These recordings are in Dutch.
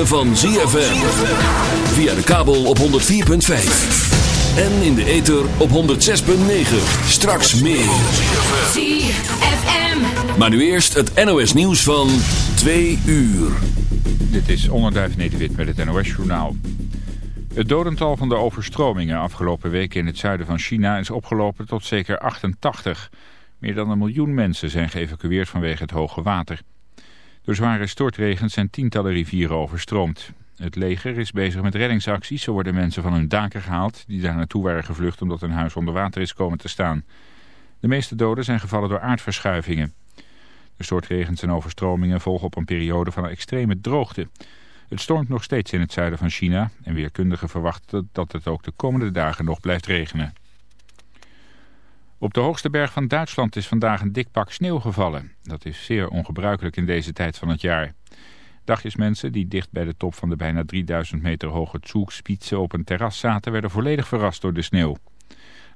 ritme van ZFM. Via de kabel op 104.5. En in de ether op 106.9. Straks meer. ZFM. Maar nu eerst het NOS nieuws van 2 uur. Dit is Onderduif Nederwit met het NOS Journaal. Het dodental van de overstromingen afgelopen week in het zuiden van China is opgelopen tot zeker 88. Meer dan een miljoen mensen zijn geëvacueerd vanwege het hoge water. Door zware stortregens zijn tientallen rivieren overstroomd. Het leger is bezig met reddingsacties. Zo worden mensen van hun daken gehaald die daar naartoe waren gevlucht omdat hun huis onder water is komen te staan. De meeste doden zijn gevallen door aardverschuivingen. De stortregens en overstromingen volgen op een periode van extreme droogte. Het stormt nog steeds in het zuiden van China en weerkundigen verwachten dat het ook de komende dagen nog blijft regenen. Op de hoogste berg van Duitsland is vandaag een dik pak sneeuw gevallen. Dat is zeer ongebruikelijk in deze tijd van het jaar. Dagjesmensen die dicht bij de top van de bijna 3000 meter hoge Zugspitze op een terras zaten... werden volledig verrast door de sneeuw.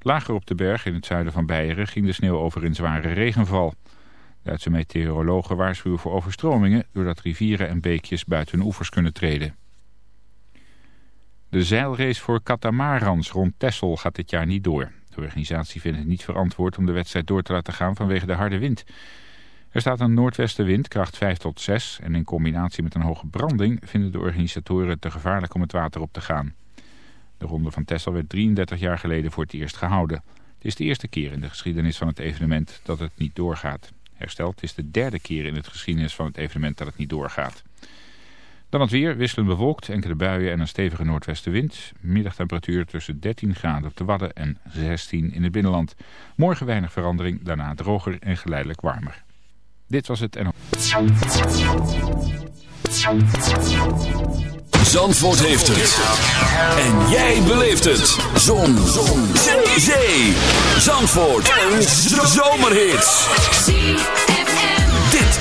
Lager op de berg in het zuiden van Beieren ging de sneeuw over in zware regenval. Duitse meteorologen waarschuwen voor overstromingen... doordat rivieren en beekjes buiten hun oevers kunnen treden. De zeilrace voor katamarans rond Texel gaat dit jaar niet door. De organisatie vindt het niet verantwoord om de wedstrijd door te laten gaan vanwege de harde wind. Er staat een noordwestenwind, kracht 5 tot 6. En in combinatie met een hoge branding vinden de organisatoren het te gevaarlijk om het water op te gaan. De ronde van Texel werd 33 jaar geleden voor het eerst gehouden. Het is de eerste keer in de geschiedenis van het evenement dat het niet doorgaat. Hersteld is de derde keer in het geschiedenis van het evenement dat het niet doorgaat. Dan het weer, wisselend bewolkt, enkele buien en een stevige noordwestenwind. Middagtemperatuur tussen 13 graden op de Wadden en 16 in het binnenland. Morgen weinig verandering, daarna droger en geleidelijk warmer. Dit was het en... Zandvoort heeft het. En jij beleeft het. Zon. Zon. Zee. Zee. Zandvoort. Een zomerhit.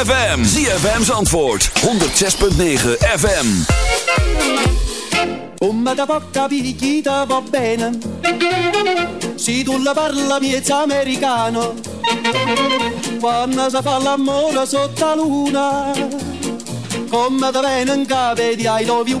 ZFM. ZFM's antwoord. 106.9 FM. Come da porca picchita va bene. Si tu la parla miezza americano. Quando si fa l'amore sotto la luna. Come da bene in capo di I love you.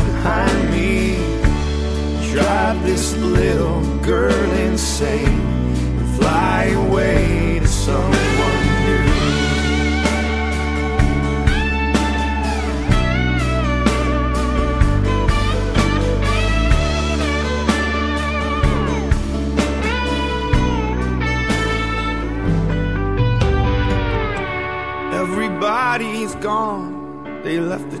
behind me. Drive this little girl insane. And fly away to someone new. Everybody's gone. They left the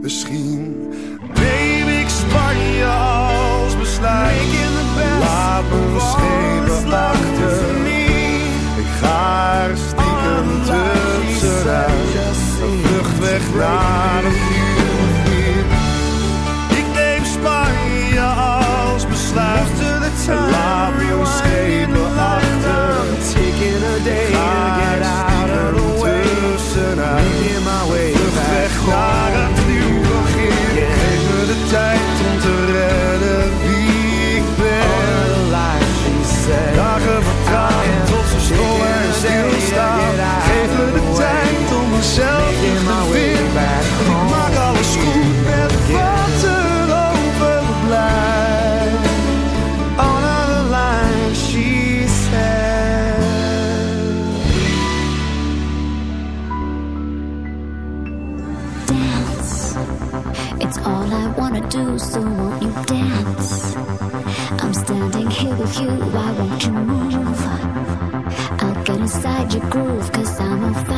Misschien neem ik Spanje als besluit. Laat me schepen achter. Ik ga er stiekem tussenuit. You, why won't you move? I'll get inside your groove, cause I'm on fire,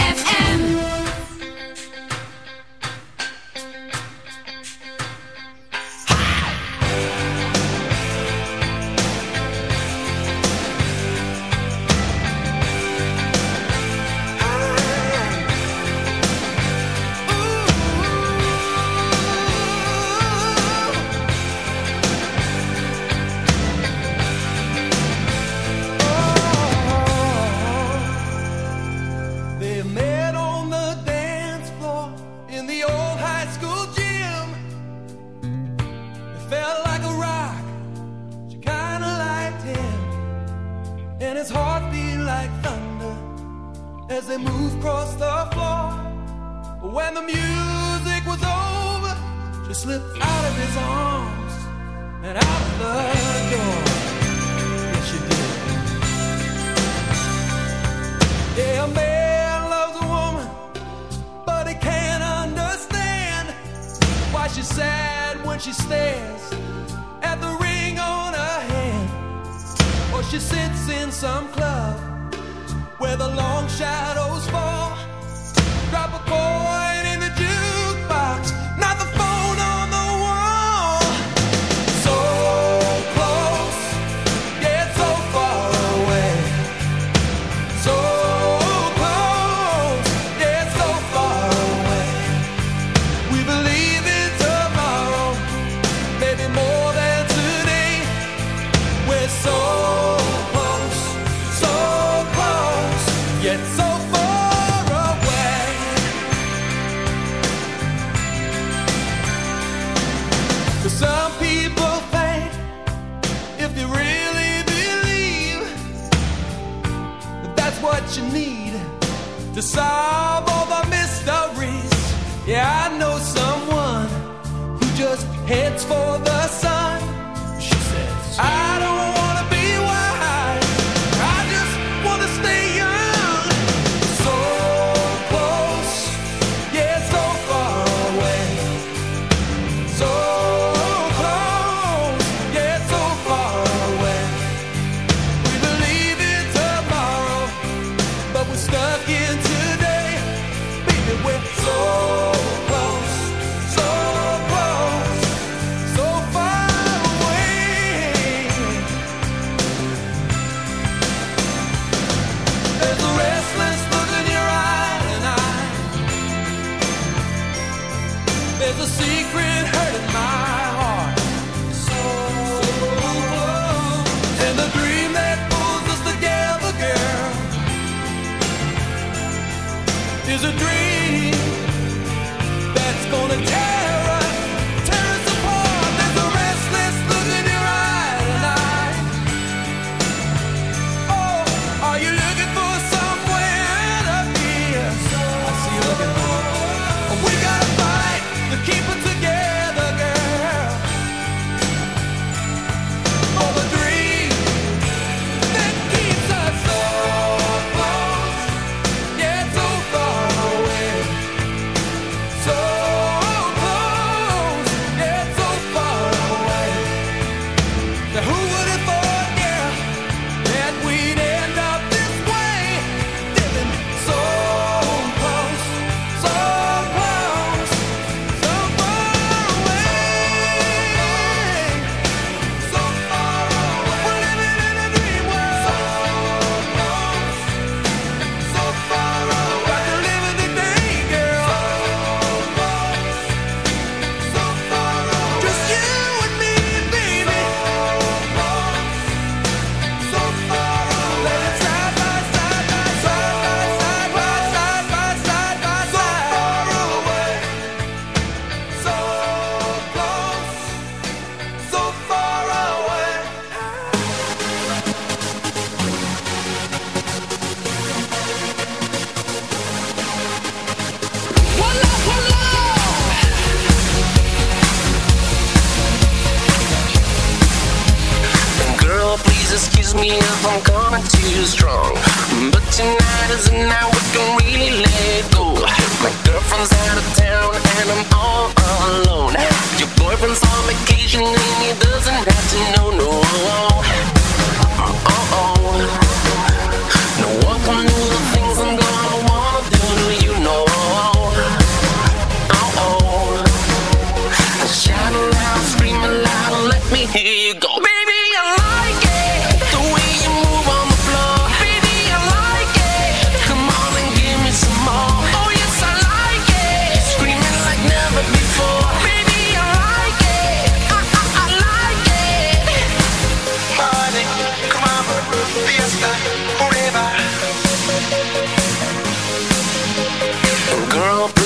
for the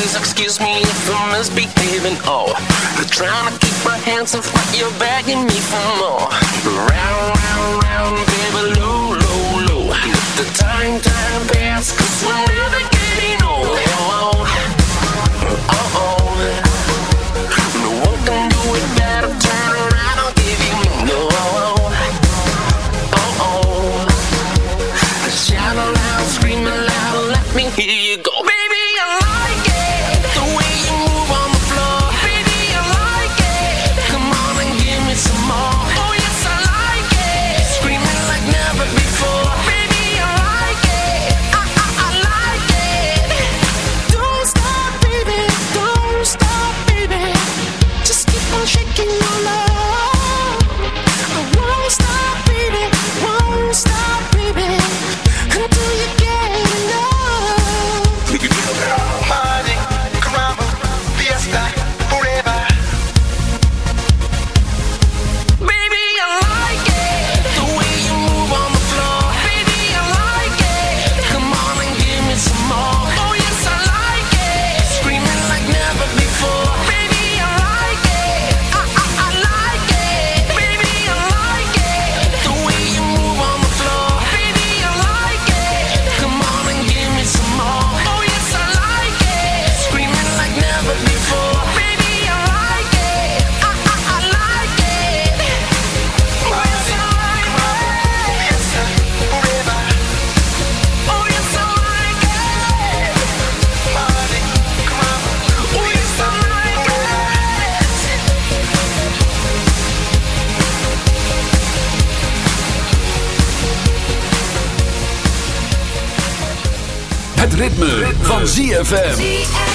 please excuse me if I'm misbehaving. Oh, I'm trying to keep my hands off, but you're begging me for more. Round, round, round, baby, low, low, low. Let the time, time pass, cause we're never getting old. Oh, oh. oh. ritme, van ZFM.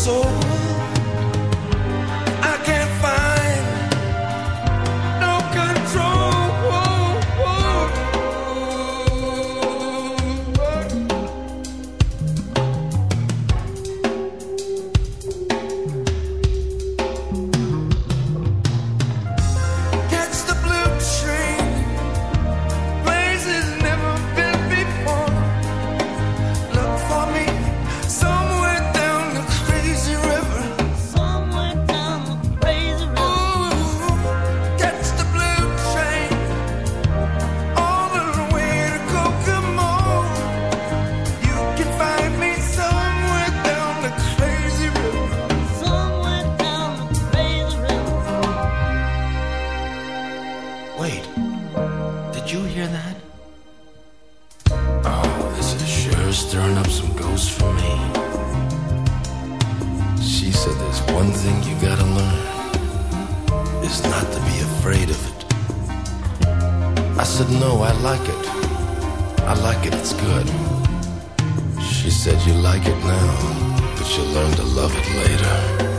so like it now, but you'll learn to love it later.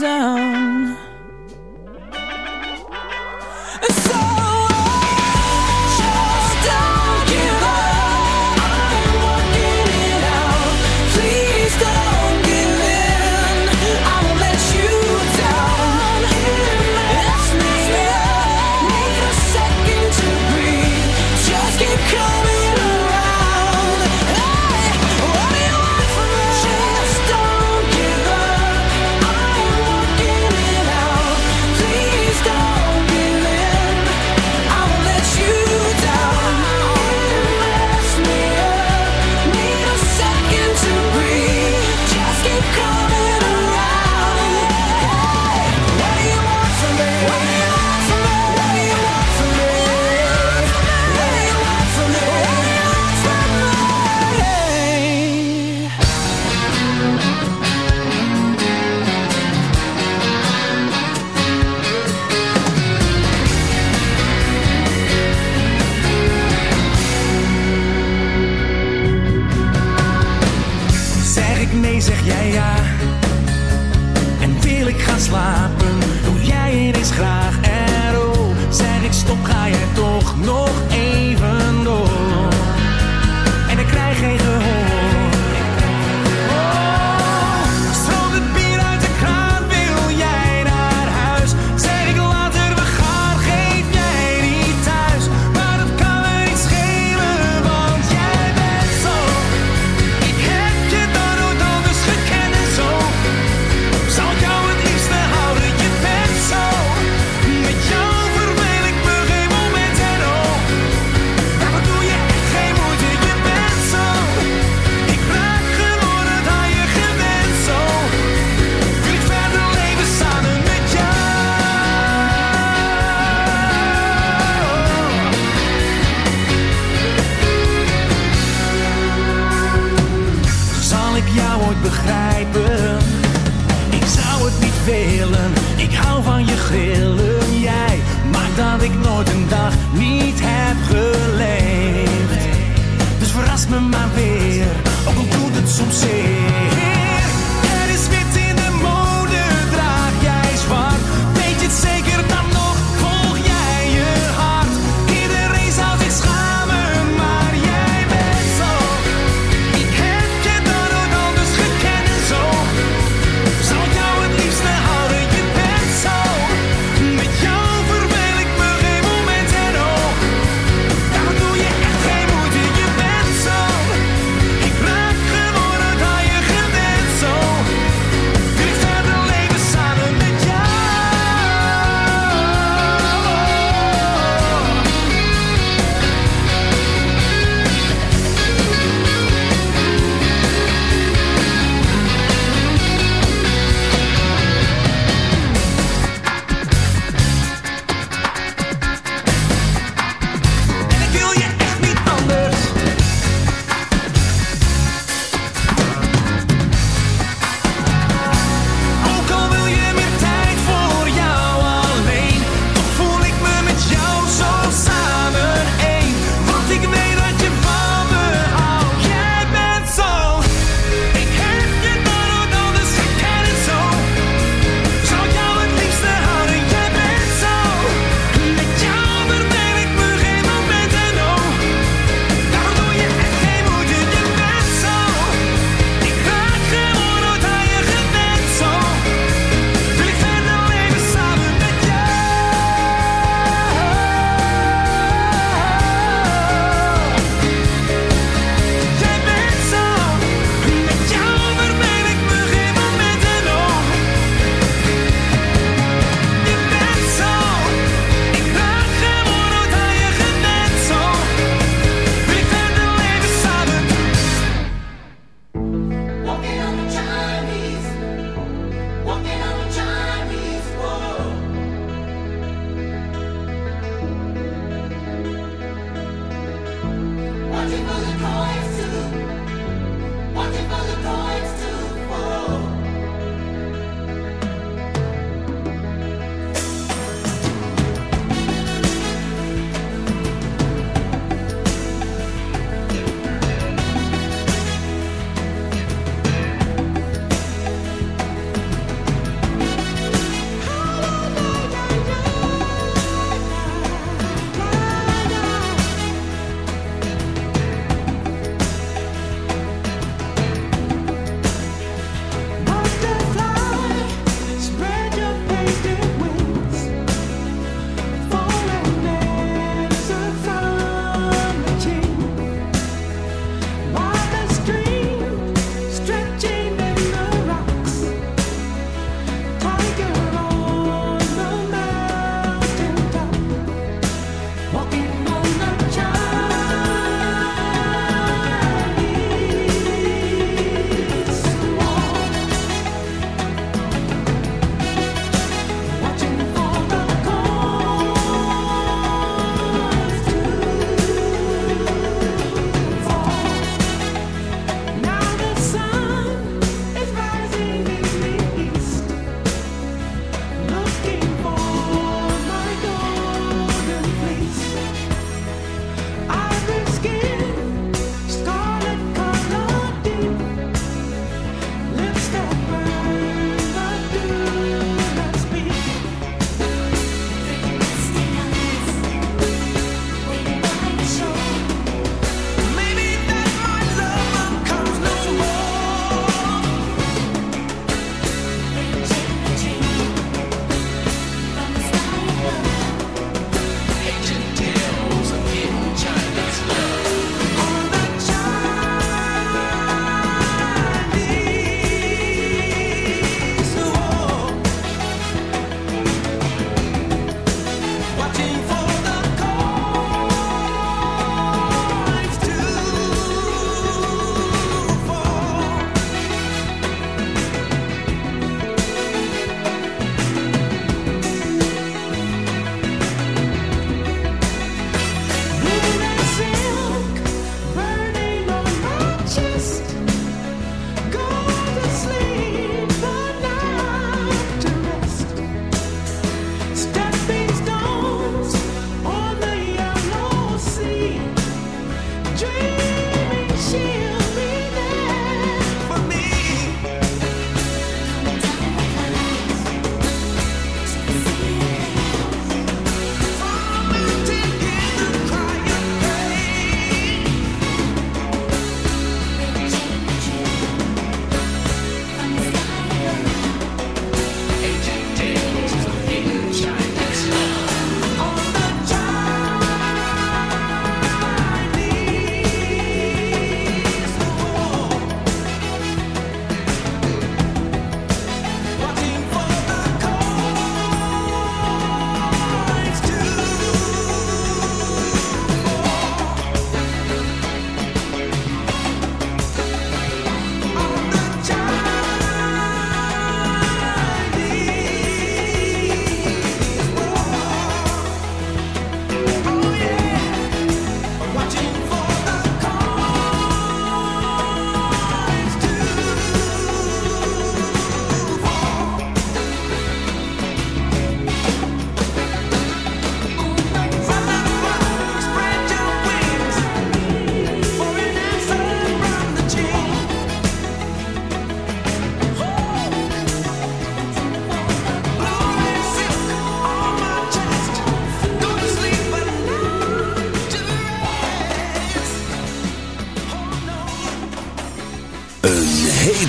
down.